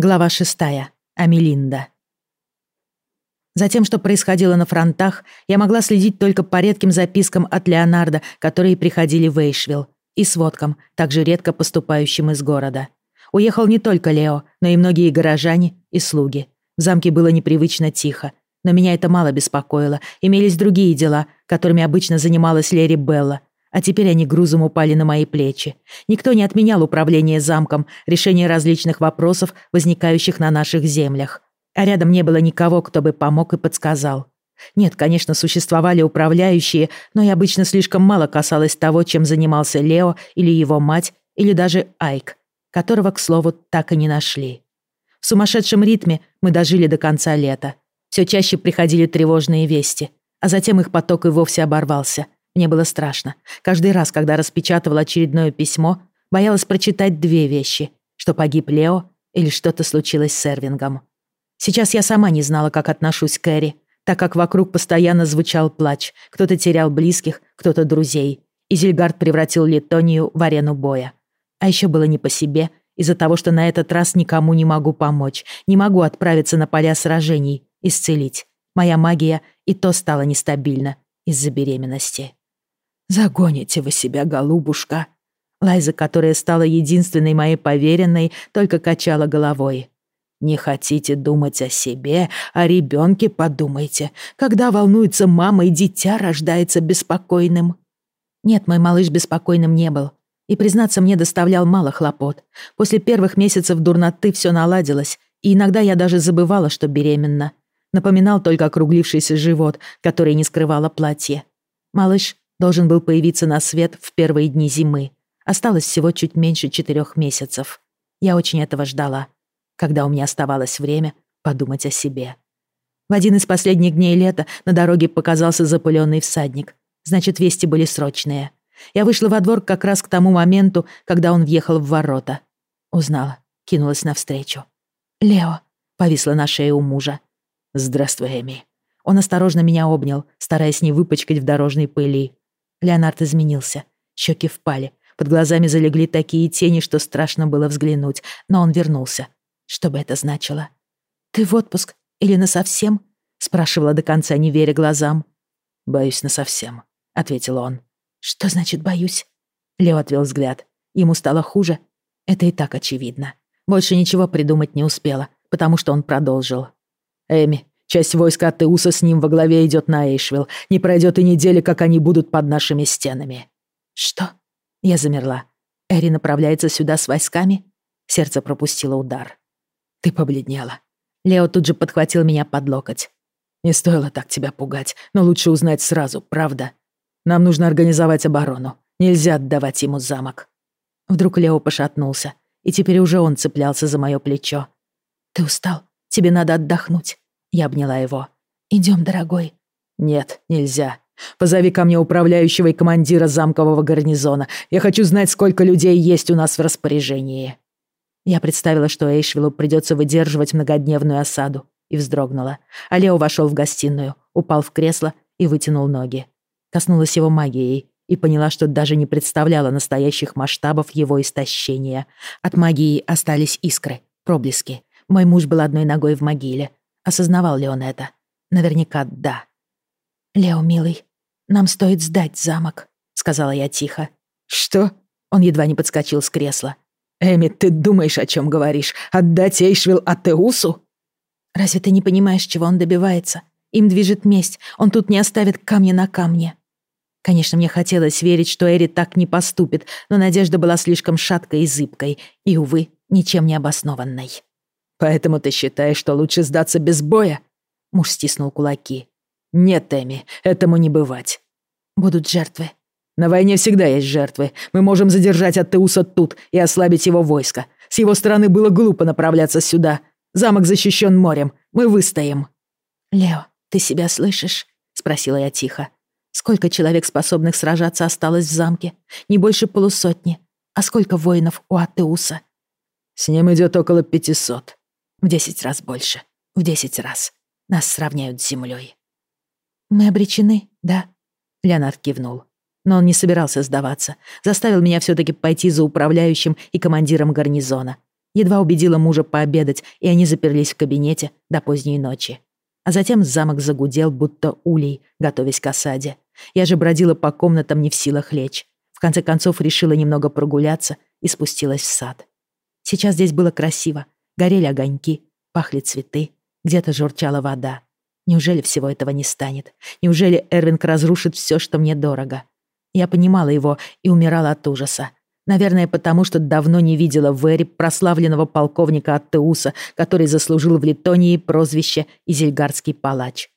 Глава шестая. Амелинда. За тем, что происходило на фронтах, я могла следить только по редким запискам от Леонардо, которые приходили в Эйшвилл, и сводкам, также редко поступающим из города. Уехал не только Лео, но и многие горожане и слуги. В замке было непривычно тихо, но меня это мало беспокоило. Имелись другие дела, которыми обычно занималась Лери Белла, а теперь они грузом упали на мои плечи. Никто не отменял управление замком, решение различных вопросов, возникающих на наших землях. А рядом не было никого, кто бы помог и подсказал. Нет, конечно, существовали управляющие, но и обычно слишком мало касалось того, чем занимался Лео или его мать, или даже Айк, которого, к слову, так и не нашли. В сумасшедшем ритме мы дожили до конца лета. Все чаще приходили тревожные вести, а затем их поток и вовсе оборвался — мне было страшно. Каждый раз, когда распечатывала очередное письмо, боялась прочитать две вещи, что погиб Лео или что-то случилось с Эрвингом. Сейчас я сама не знала, как отношусь к Эри, так как вокруг постоянно звучал плач. Кто-то терял близких, кто-то друзей. И Зельгард превратил Литонию в арену боя. А еще было не по себе, из-за того, что на этот раз никому не могу помочь, не могу отправиться на поля сражений, исцелить. Моя магия и то стала нестабильна из-за беременности. «Загоните вы себя, голубушка!» Лайза, которая стала единственной моей поверенной, только качала головой. «Не хотите думать о себе, о ребенке подумайте. Когда волнуется мама и дитя рождается беспокойным». Нет, мой малыш беспокойным не был. И, признаться, мне доставлял мало хлопот. После первых месяцев дурноты все наладилось, и иногда я даже забывала, что беременна. Напоминал только округлившийся живот, который не скрывало платье. Малыш должен был появиться на свет в первые дни зимы. Осталось всего чуть меньше четырех месяцев. Я очень этого ждала, когда у меня оставалось время подумать о себе. В один из последних дней лета на дороге показался запыленный всадник. Значит, вести были срочные. Я вышла во двор как раз к тому моменту, когда он въехал в ворота. Узнала, кинулась навстречу. «Лео», — повисла на шее у мужа. «Здравствуй, Эми». Он осторожно меня обнял, стараясь не выпачкать в дорожной пыли. Леонард изменился. Щеки впали. Под глазами залегли такие тени, что страшно было взглянуть. Но он вернулся. Что бы это значило? «Ты в отпуск? Или насовсем?» Спрашивала до конца, не веря глазам. «Боюсь насовсем», — ответил он. «Что значит «боюсь»?» Лео отвел взгляд. Ему стало хуже. Это и так очевидно. Больше ничего придумать не успела, потому что он продолжил. «Эми, Часть войска от Теуса с ним во главе идет на Эйшвилл. Не пройдет и недели, как они будут под нашими стенами». «Что?» Я замерла. Эри направляется сюда с войсками? Сердце пропустило удар. «Ты побледнела». Лео тут же подхватил меня под локоть. «Не стоило так тебя пугать, но лучше узнать сразу, правда? Нам нужно организовать оборону. Нельзя отдавать ему замок». Вдруг Лео пошатнулся, и теперь уже он цеплялся за мое плечо. «Ты устал? Тебе надо отдохнуть. Я обняла его. «Идем, дорогой». «Нет, нельзя. Позови ко мне управляющего и командира замкового гарнизона. Я хочу знать, сколько людей есть у нас в распоряжении». Я представила, что Эйшвиллу придется выдерживать многодневную осаду, и вздрогнула. А Лео вошел в гостиную, упал в кресло и вытянул ноги. Коснулась его магией и поняла, что даже не представляла настоящих масштабов его истощения. От магии остались искры, проблески. Мой муж был одной ногой в могиле, Осознавал ли он это? Наверняка да. «Лео, милый, нам стоит сдать замок», — сказала я тихо. «Что?» Он едва не подскочил с кресла. «Эми, ты думаешь, о чем говоришь? Отдать Эйшвилл Атеусу?» «Разве ты не понимаешь, чего он добивается? Им движет месть, он тут не оставит камня на камне». Конечно, мне хотелось верить, что Эри так не поступит, но надежда была слишком шаткой и зыбкой, и, увы, ничем не обоснованной. «Поэтому ты считаешь, что лучше сдаться без боя?» Муж стиснул кулаки. «Нет, Эми, этому не бывать». «Будут жертвы». «На войне всегда есть жертвы. Мы можем задержать Аттеуса тут и ослабить его войско. С его стороны было глупо направляться сюда. Замок защищен морем. Мы выстоим». «Лео, ты себя слышишь?» — спросила я тихо. «Сколько человек, способных сражаться, осталось в замке? Не больше полусотни. А сколько воинов у Аттеуса?» «С ним идет около пятисот. В десять раз больше. В десять раз. Нас сравняют с землей. «Мы обречены, да?» Леонард кивнул. Но он не собирался сдаваться. Заставил меня все таки пойти за управляющим и командиром гарнизона. Едва убедила мужа пообедать, и они заперлись в кабинете до поздней ночи. А затем замок загудел, будто улей, готовясь к осаде. Я же бродила по комнатам не в силах лечь. В конце концов решила немного прогуляться и спустилась в сад. Сейчас здесь было красиво. Горели огоньки, пахли цветы, где-то журчала вода. Неужели всего этого не станет? Неужели Эрвинг разрушит все, что мне дорого? Я понимала его и умирала от ужаса. Наверное, потому что давно не видела в Эре прославленного полковника Аттеуса, который заслужил в Литонии прозвище «Изельгардский палач».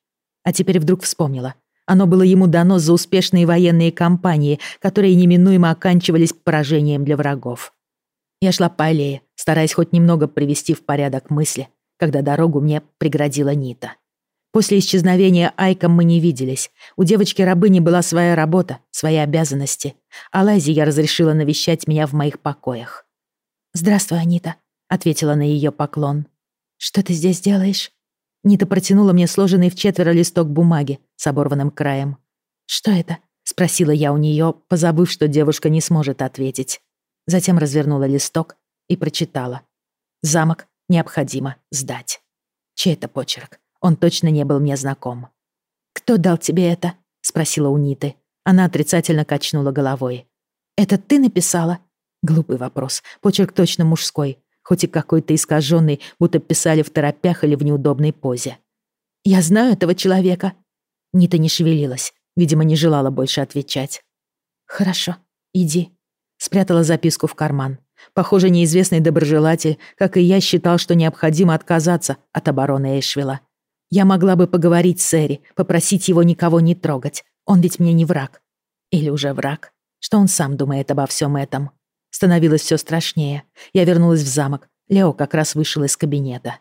А теперь вдруг вспомнила. Оно было ему дано за успешные военные кампании, которые неминуемо оканчивались поражением для врагов. Я шла по аллее, стараясь хоть немного привести в порядок мысли, когда дорогу мне преградила Нита. После исчезновения Айка мы не виделись. У девочки-рабыни была своя работа, свои обязанности. А Лайзе я разрешила навещать меня в моих покоях. «Здравствуй, Анита», — ответила на ее поклон. «Что ты здесь делаешь?» Нита протянула мне сложенный в четверо листок бумаги с оборванным краем. «Что это?» — спросила я у нее, позабыв, что девушка не сможет ответить. Затем развернула листок и прочитала. «Замок необходимо сдать». Чей это почерк? Он точно не был мне знаком. «Кто дал тебе это?» — спросила у Ниты. Она отрицательно качнула головой. «Это ты написала?» Глупый вопрос. Почерк точно мужской, хоть и какой-то искаженный, будто писали в торопях или в неудобной позе. «Я знаю этого человека». Нита не шевелилась, видимо, не желала больше отвечать. «Хорошо, иди». Спрятала записку в карман. Похоже, неизвестный доброжелатель, как и я, считал, что необходимо отказаться от обороны Эшвилла. Я могла бы поговорить с Эри, попросить его никого не трогать. Он ведь мне не враг. Или уже враг. Что он сам думает обо всем этом? Становилось все страшнее. Я вернулась в замок. Лео как раз вышел из кабинета.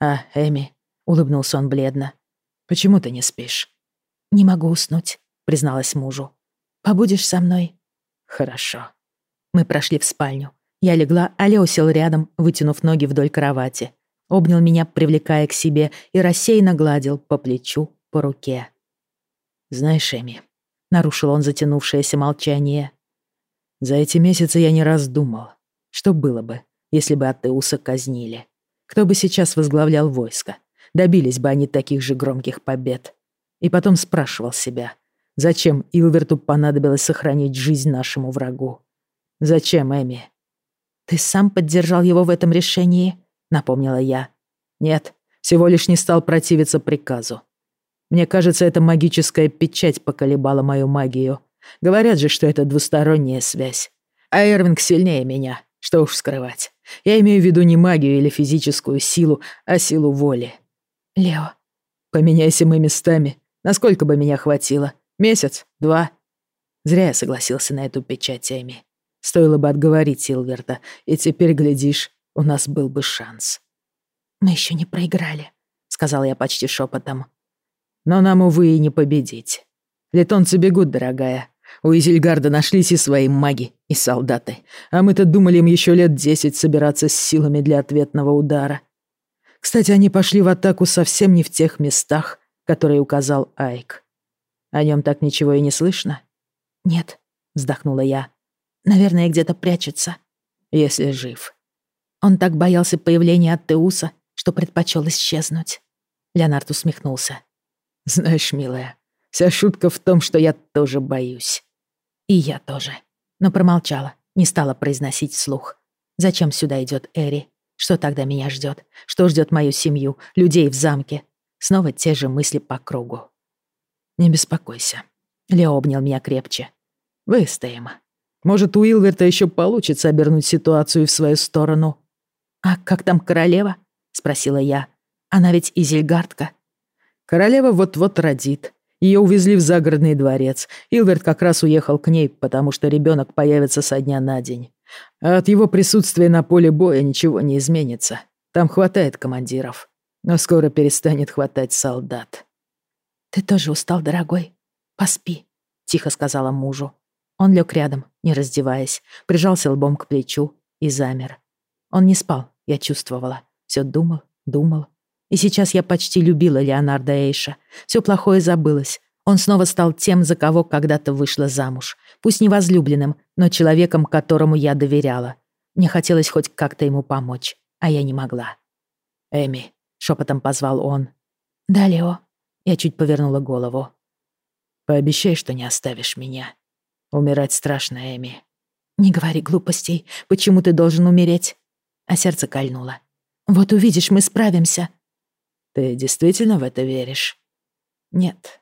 «А, Эми», — улыбнулся он бледно. «Почему ты не спишь?» «Не могу уснуть», — призналась мужу. «Побудешь со мной?» «Хорошо». Мы прошли в спальню. Я легла, а Лео сел рядом, вытянув ноги вдоль кровати обнял меня, привлекая к себе, и рассеянно гладил по плечу, по руке. «Знаешь, Эми», — нарушил он затянувшееся молчание, «за эти месяцы я не раз думал, что было бы, если бы Атеуса казнили. Кто бы сейчас возглавлял войско? Добились бы они таких же громких побед. И потом спрашивал себя, зачем Илверту понадобилось сохранить жизнь нашему врагу? Зачем, Эми?» «Ты сам поддержал его в этом решении?» — напомнила я. «Нет, всего лишь не стал противиться приказу. Мне кажется, эта магическая печать поколебала мою магию. Говорят же, что это двусторонняя связь. А Эрвинг сильнее меня, что уж скрывать. Я имею в виду не магию или физическую силу, а силу воли. Лео, поменяйся мы местами. Насколько бы меня хватило? Месяц? Два? Зря я согласился на эту печать, Эми. Стоило бы отговорить Силверта, и теперь, глядишь, у нас был бы шанс. «Мы еще не проиграли», — сказал я почти шепотом. «Но нам, увы, и не победить. Летонцы бегут, дорогая. У Изельгарда нашлись и свои маги, и солдаты. А мы-то думали им еще лет десять собираться с силами для ответного удара. Кстати, они пошли в атаку совсем не в тех местах, которые указал Айк. О нем так ничего и не слышно?» «Нет», — вздохнула я. «Наверное, где-то прячется». «Если жив», он так боялся появления Аттеуса, что предпочел исчезнуть. Леонард усмехнулся. «Знаешь, милая, вся шутка в том, что я тоже боюсь». «И я тоже». Но промолчала, не стала произносить вслух. «Зачем сюда идет Эри? Что тогда меня ждет? Что ждет мою семью, людей в замке?» Снова те же мысли по кругу. «Не беспокойся». Лео обнял меня крепче. «Выстоим. Может, у Илверта еще получится обернуть ситуацию в свою сторону. «А как там королева?» — спросила я. «Она ведь изельгардка». «Королева вот-вот родит. Ее увезли в загородный дворец. Илверт как раз уехал к ней, потому что ребенок появится со дня на день. А от его присутствия на поле боя ничего не изменится. Там хватает командиров. Но скоро перестанет хватать солдат». «Ты тоже устал, дорогой? Поспи», — тихо сказала мужу. Он лег рядом, не раздеваясь, прижался лбом к плечу и замер. Он не спал, я чувствовала. Все думал, думал. И сейчас я почти любила Леонарда Эйша. Все плохое забылось. Он снова стал тем, за кого когда-то вышла замуж. Пусть не возлюбленным, но человеком, которому я доверяла. Мне хотелось хоть как-то ему помочь, а я не могла. «Эми», — шепотом позвал он. «Да, Лео». Я чуть повернула голову. «Пообещай, что не оставишь меня. Умирать страшно, Эми». «Не говори глупостей. Почему ты должен умереть?» А сердце кольнуло. «Вот увидишь, мы справимся». «Ты действительно в это веришь?» «Нет».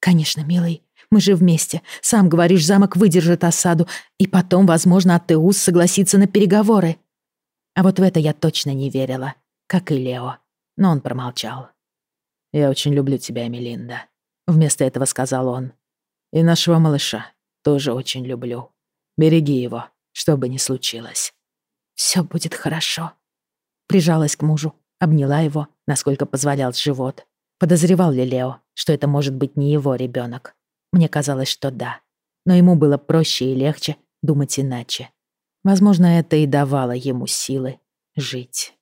«Конечно, милый. Мы же вместе. Сам говоришь, замок выдержит осаду, и потом, возможно, Аттеус согласится на переговоры. А вот в это я точно не верила, как и Лео. Но он промолчал. «Я очень люблю тебя, Мелинда», — вместо этого сказал он. «И нашего малыша тоже очень люблю. Береги его, что бы ни случилось». «Всё будет хорошо». Прижалась к мужу, обняла его, насколько позволял живот. Подозревал ли Лео, что это может быть не его ребёнок? Мне казалось, что да. Но ему было проще и легче думать иначе. Возможно, это и давало ему силы жить.